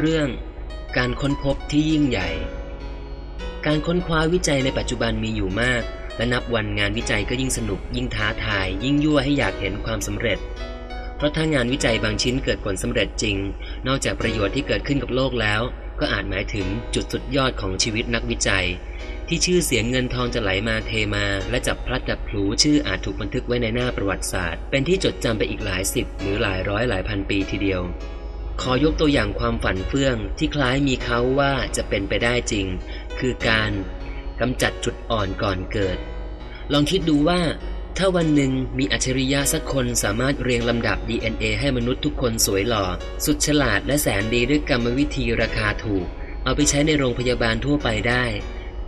เรื่องการค้นพบที่ยิ่งใหญ่ การค้นคว้าวิจัยในปัจจุบันมีอยู่มาก และนับวันงานวิจัยก็ยิ่งสนุก ยิ่งท้าทาย ยิ่งยั่วให้อยากเห็นความสำเร็จ เพราะถ้างานวิจัยบางชิ้นเกิดผลสำเร็จจริง นอกจากประโยชน์ที่เกิดขึ้นกับโลกแล้ว ก็อาจหมายถึงจุดสุดยอดของชีวิตนักวิจัย ที่ชื่อเสียงเงินทองจะไหลมาเทมา และจับพลัดจับผลูชื่ออาจถูกบันทึกไว้ในหน้าประวัติศาสตร์ เป็นที่จดจำไปอีกหลายสิบหรือหลายร้อยหลายพันปีทีเดียว ขอยกตัวอย่างความฝันเฟื่องที่คล้ายมีเขาว่าจะเป็นไปได้จริง คือการกำจัดจุดอ่อนก่อนเกิด ลองคิดดูว่า ถ้าวันหนึ่งมีอัจฉริยะสักคนสามารถเรียงลำดับ DNA ให้มนุษย์ทุกคนสวยหล่อ สุดฉลาดและแสนดีด้วยกรรมวิธีราคาถูก เอาไปใช้ในโรงพยาบาลทั่วไปได้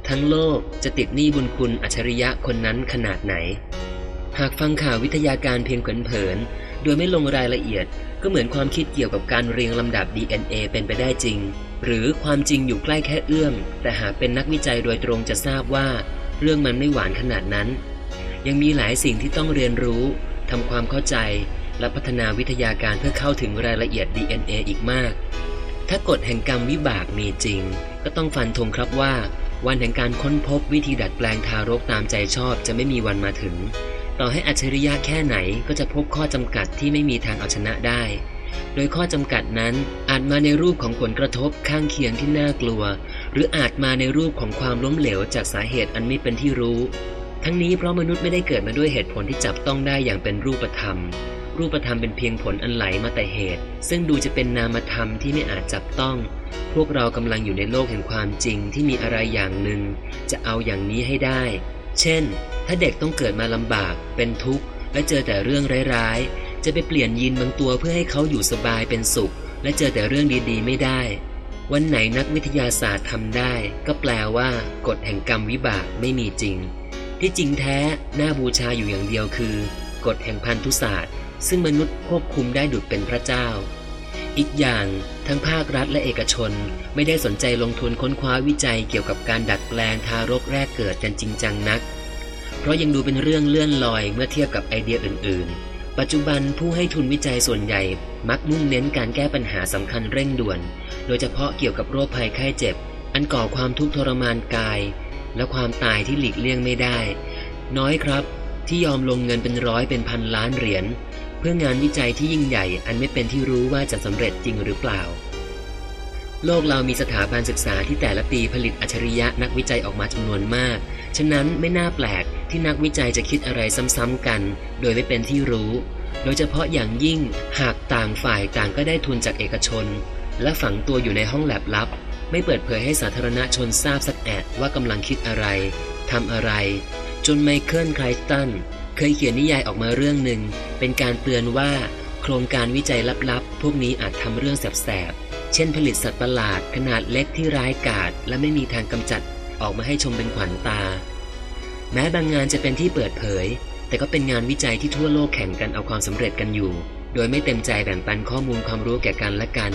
ทั้งโลกจะติดหนี้บุญคุณอัจฉริยะคนนั้นขนาดไหน หากฟังข่าววิทยาการเพียงเผินๆโดยไม่ลงรายละเอียด ก็เหมือนความคิดเกี่ยวกับการเรียงลำดับ DNA เป็นไปได้จริง หรือความจริงอยู่ใกล้แค่เอื้อม แต่หากเป็นนักวิจัยโดยตรงจะทราบว่า เรื่องมันไม่หวานขนาดนั้น ยังมีหลายสิ่งที่ต้องเรียนรู้ทำความเข้าใจ และพัฒนาวิทยาการเพื่อเข้าถึงรายละเอียด DNA อีกมาก ถ้ากฎแห่งกรรมวิบากมีจริง ก็ต้องฟันธงครับว่า วันแห่งการค้นพบวิธีดัดแปลงทารกตามใจชอบจะไม่มีวันมาถึง ต่อให้อัจฉริยะแค่ไหนก็จะพบข้อจำกัดที่ไม่มีทางเอาชนะได้ โดยข้อจำกัดนั้นอาจมาในรูปของผลกระทบข้างเคียงที่น่ากลัว หรืออาจมาในรูปของความล้มเหลวจากสาเหตุอันไม่เป็นที่รู้ ทั้งนี้เพราะมนุษย์ไม่ได้เกิดมาด้วยเหตุผลที่จับต้องได้อย่างเป็นรูปธรรม รูปธรรมเป็นเพียงผลอันไหลมาแต่เหตุ ซึ่งดูจะเป็นนามธรรมที่ไม่อาจจับต้อง พวกเรากำลังอยู่ในโลกแห่งความจริงที่มีอะไรอย่างหนึ่งจะเอาอย่างนี้ให้ได้ เช่น ถ้าเด็กต้องเกิดมาลำบาก เป็นทุกข์ และเจอแต่เรื่องร้ายๆ จะไปเปลี่ยนยีนบางตัวเพื่อให้เขาอยู่สบายเป็นสุข และเจอแต่เรื่องดีๆ ไม่ได้ วันไหนนักวิทยาศาสตร์ทำได้ ก็แปลว่ากฎแห่งกรรมวิบากไม่มีจริง ที่จริงแท้น่าบูชาอยู่อย่างเดียวคือ กฎแห่งพันธุศาสตร์ ซึ่งมนุษย์ควบคุมได้ดุจเป็นพระเจ้า อีกอย่าง ทั้งภาครัฐและเอกชนไม่ได้สนใจลงทุนค้นคว้าวิจัยเกี่ยวกับการดัดแปลงทารกแรกเกิดกันจริงจังนัก เพราะยังดูเป็นเรื่องเลื่อนลอยเมื่อเทียบกับไอเดียอื่น ๆ ปัจจุบันผู้ให้ทุนวิจัยส่วนใหญ่ มักมุ่งเน้นการแก้ปัญหาสำคัญเร่งด่วน โดยเฉพาะเกี่ยวกับโรคภัยไข้เจ็บ อันก่อความทุกข์ทรมานกาย และความตายที่หลีกเลี่ยงไม่ได้ น้อยครับ ที่ยอมลงเงินเป็นร้อยเป็นพันล้านเหรียญ พื่องานวิจัยที่ยิ่งใหญ่อันไม่เป็นที่รู้ว่าจะสำเร็จจริงหรือเปล่า โลกเรามีสถาบันศึกษาที่แต่ละปีผลิตอัจฉริยะนักวิจัยออกมาจำนวนมาก ฉะนั้นไม่น่าแปลกที่นักวิจัยจะคิดอะไรซ้ำๆกัน โดยไม่เป็นที่รู้ โดยเฉพาะอย่างยิ่งหากต่างฝ่ายต่างก็ได้ทุนจากเอกชน และฝังตัวอยู่ในห้องแลบลับ ไม่เปิดเผยให้สาธารณชนทราบสักแอดว่ากำลังคิดอะไรทำอะไร จนไมเคิลไคลสตัน เคยเขียนนิยายออกมาเรื่องหนึ่ง เป็นการเตือนว่า โครงการวิจัยลับๆ พวกนี้อาจทำเรื่องแสบๆ เช่นผลิตสัตว์ประหลาดขนาดเล็กที่ร้ายกาจและไม่มีทางกำจัดออกมาให้ชมเป็นขวัญตา แม้บางงานจะเป็นที่เปิดเผย แต่ก็เป็นงานวิจัยที่ทั่วโลกแข่งกันเอาความสำเร็จกันอยู่ โดยไม่เต็มใจแบ่งปันข้อมูลความรู้แก่กันและกัน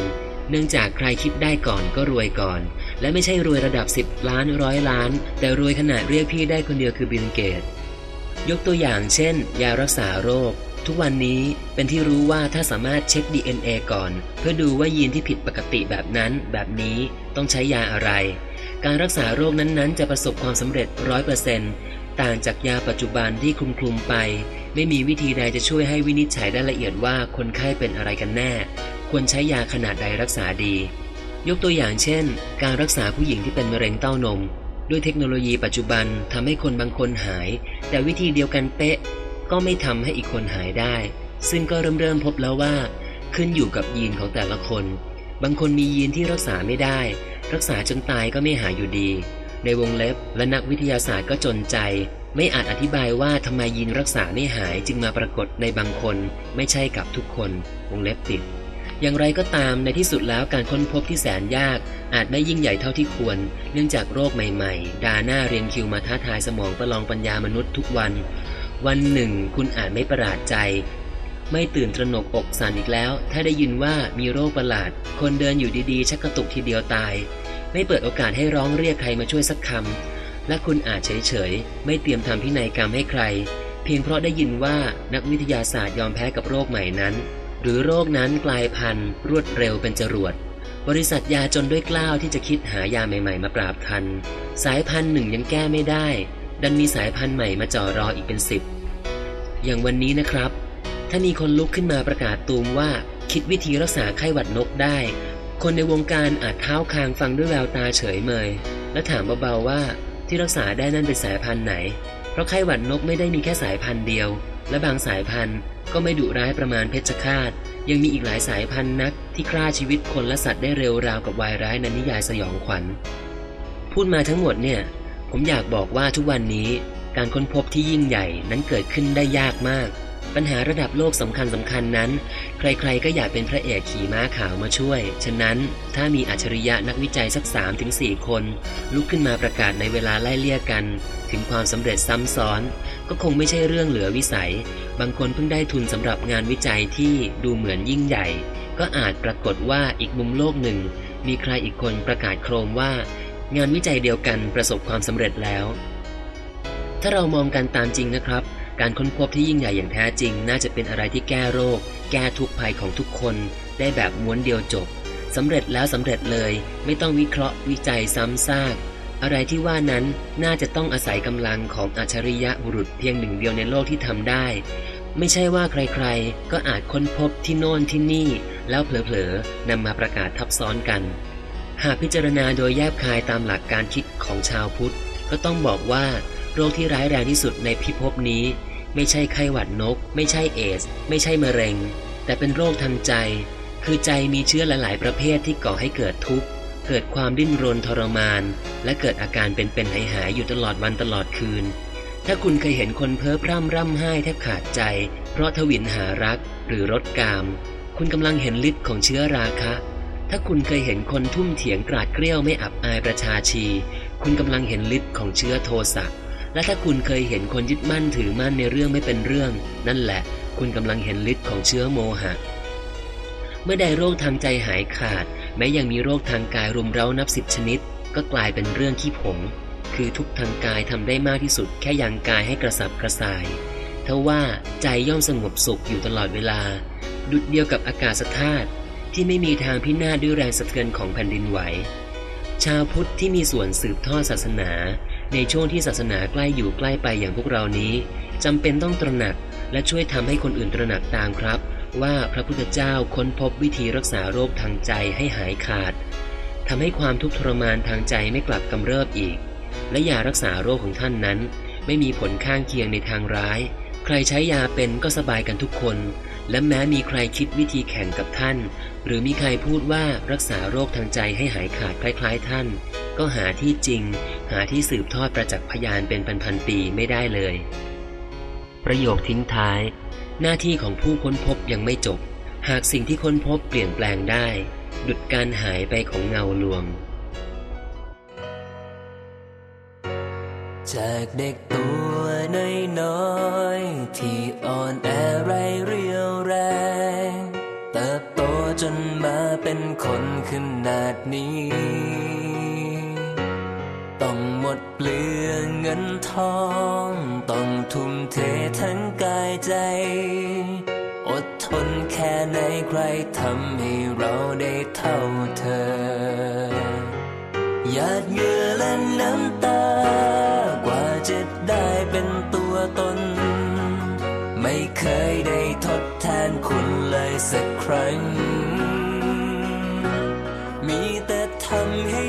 เนื่องจากใครคิดได้ก่อนก็รวยก่อน และไม่ใช่รวยระดับ 10 ล้านร้อยล้าน แต่รวยขนาดเรียกพี่ได้คนเดียวคือบิลเกต ยกตัวอย่างเช่น ยารักษาโรค ทุกวันนี้เป็นที่รู้ว่าถ้าสามารถเช็ค DNA ก่อน เพื่อดูว่ายีนที่ผิดปกติแบบนั้นแบบนี้ต้องใช้ยาอะไร การรักษาโรคนั้นๆ จะประสบความสำเร็จร้อยเปอร์เซนต์ต่างจากยาปัจจุบันที่คลุมคลุมไป ไม่มีวิธีใดจะช่วยให้วินิจฉัยได้ละเอียดว่าคนไข้เป็นอะไรกันแน่ ควรใช้ยาขนาดใดรักษาดี ยกตัวอย่างเช่น การรักษาผู้หญิงที่เป็นมะเร็งเต้านม ด้วยเทคโนโลยีปัจจุบันทำให้คนบางคนหาย แต่วิธีเดียวกันเป๊ะ ก็ไม่ทำให้อีกคนหายได้ ซึ่งก็เริ่มเริ่มพบแล้วว่า ขึ้นอยู่กับยีนของแต่ละคน บางคนมียีนที่รักษาไม่ได้ รักษาจนตายก็ไม่หายอยู่ดี ในวงเล็บและนักวิทยาศาสตร์ก็จนใจ ไม่อาจอธิบายว่าทำไมยีนรักษาไม่หายจึงมาปรากฏในบางคน ไม่ใช่กับทุกคน วงเล็บปิด อย่างไรก็ตามในที่สุดแล้วการค้นพบที่แสนยาก อาจไม่ยิ่งใหญ่เท่าที่ควร เนื่องจากโรคใหม่ๆ ดาหน้าเรียงคิวมาท้าทายสมองประลองปัญญามนุษย์ทุกวัน วันหนึ่ง คุณอาจไม่ประหลาดใจ ไม่ตื่นตระหนกอกสั่นอีกแล้ว ถ้าได้ยินว่ามีโรคประหลาด คนเดินอยู่ดีๆ ชักกระตุกทีเดียวตาย ไม่เปิดโอกาสให้ร้องเรียกใครมาช่วยสักคำและคุณอาจเฉยๆไม่เตรียมทำพินัยกรรมให้ใคร เพียงเพราะได้ยินว่านักวิทยาศาสตร์ยอมแพ้กับโรคใหม่นั้น หรือโรคนั้นกลายพันธุ์ รวดเร็วเป็นจรวด บริษัทยาจนด้วยกล้าวที่จะคิดหายาใหม่ๆ มาปราบทัน สายพันธุ์หนึ่งยังแก้ไม่ได้ ดันมีสายพันธุ์ใหม่มาจ่อรออีกเป็นสิบอย่างวันนี้นะครับ ถ้ามีคนลุกขึ้นมาประกาศตูมว่า คิดวิธีรักษาไข้หวัดนกได้ คนในวงการอาจเท้าคางฟังด้วยแววตาเฉยเมย และถามเบาๆว่าที่รักษาได้นั่นเป็นสายพันธุ์ไหน เพราะไข้หวัดนกไม่ได้มีแค่สายพันธุ์เดียว และบางสายพันธุ์ ก็ไม่ดุร้ายประมาณเพชฌฆาต ยังมีอีกหลายสายพันธุ์นัก ที่ฆ่าชีวิตคนและสัตว์ได้เร็วราวกับวายร้ายในนิยายสยองขวัญ พูดมาทั้งหมดเนี่ย ผมอยากบอกว่าทุกวันนี้การค้นพบที่ยิ่งใหญ่นั้นเกิดขึ้นได้ยากมาก ปัญหาระดับโลกสำคัญสำคัญนั้น ใครๆก็อยากเป็นพระเอกขี่ม้าขาวมาช่วย ฉะนั้นถ้ามีอัจฉริยะนักวิจัยสัก 3-4ถึงคน ลุกขึ้นมาประกาศในเวลาไล่เลี่ยกัน ถึงความสำเร็จซ้ำซ้อน ก็คงไม่ใช่เรื่องเหลือวิสัย บางคนเพิ่งได้ทุนสำหรับงานวิจัยที่ดูเหมือนยิ่งใหญ่ ก็อาจปรากฏว่าอีกมุมโลกหนึ่ง มีใครอีกคนประกาศโครมว่า งานวิจัยเดียวกันประสบความสำเร็จแล้ว ถ้าเรามองกันตามจริงนะครับ การค้นพบที่ยิ่งใหญ่อย่างแท้จริง น่าจะเป็นอะไรที่แก้โรค แก้ทุกภัยของทุกคน ได้แบบม้วนเดียวจบสำเร็จแล้วสำเร็จเลย ไม่ต้องวิเคราะห์วิจัยซ้ำซาก อะไรที่ว่านั้นน่าจะต้องอาศัยกำลังของอัจฉริยะบุรุษเพียงหนึ่งเดียวในโลกที่ทำได้ ไม่ใช่ว่าใครๆ ก็อาจค้นพบที่โน่นที่นี่ แล้วเผลอๆนำมาประกาศทับซ้อนกัน หากพิจารณาโดยแยบคายตามหลักการคิดของชาวพุทธ ก็ต้องบอกว่าโรคที่ร้ายแรงที่สุดในพิภพนี้ ไม่ใช่ไข้หวัดนก ไม่ใช่เอส ไม่ใช่มะเร็ง แต่เป็นโรคทางใจ คือใจมีเชื้อหลาย ๆ ประเภทที่ก่อให้เกิดทุกข์ เกิดความดิ้นรนทรมาน และเกิดอาการเป็นๆหายๆอยู่ตลอดวันตลอดคืน ถ้าคุณเคยเห็นคนเพ้อพร่ำร่ำไห้แทบขาดใจ เพราะทวินหารักหรือรถกาม คุณกำลังเห็นฤทธิ์ของเชื้อราคะ ถ้าคุณเคยเห็นคนทุ่มเถียงกราดเกลี้ยวไม่อับอายประชาชี คุณกำลังเห็นฤทธิ์ของเชื้อโทสะ และถ้าคุณเคยเห็นคนยึดมั่นถือมั่นในเรื่องไม่เป็นเรื่อง นั่นแหละ คุณกำลังเห็นฤทธิ์ของเชื้อโมหะ เมื่อใดโรคทางใจหายขาด แม้ยังมีโรคทางกายรุมเร้านับสิบชนิด ก็กลายเป็นเรื่องขี้ผง คือทุกทางกายทำได้มากที่สุด แค่ยังกายให้กระสับกระส่ายทว่าใจย่อมสงบสุขอยู่ตลอดเวลา ดุดเดียวกับอากาศธาตุที่ไม่มีทางพินาศด้วยแรงสะเทือนของแผ่นดินไหว ชาวพุทธที่มีส่วนสืบทอดศาสนา ในช่วงที่ศาสนาใกล้อยู่ใกล้ไปอย่างพวกเรานี้จำเป็นต้องตระหนักและช่วยทำให้คนอื่นตระหนักตามครับ ว่าพระพุทธเจ้าค้นพบวิธีรักษาโรคทางใจให้หายขาดทำให้ความทุกข์ทรมานทางใจไม่กลับกำเริบอีก และยารักษาโรคของท่านนั้น ไม่มีผลข้างเคียงในทางร้าย ใครใช้ยาเป็นก็สบายกันทุกคน และแม้มีใครคิดวิธีแข่งกับท่าน หรือมีใครพูดว่ารักษาโรคทางใจให้หายขาดคล้าย ๆ ท่าน ก็หาที่จริง หาที่สืบทอดประจักษ์พยานเป็นพันๆปีไม่ได้เลย ประโยคทิ้งท้าย หน้าที่ของผู้ค้นพบยังไม่จบ หากสิ่งที่ค้นพบเปลี่ยนแปลงได้ ดุดการหายไปของเงาลวง จากเด็กตัวน้อยๆที่อ่อนแอไร จนมาเป็นคนขนาดนี้ ต้องหมดเปลืองเงินทอง ต้องทุ่มเททั้งกายใจ อดทนแค่ไหนใครทำให้เราได้เท่าเธอ หยาดเหงื่อและน้ำตา กว่าจะได้เป็นตัวตน ไม่เคยได้ คุณเลยสักครั้ง มีแต่ทำให้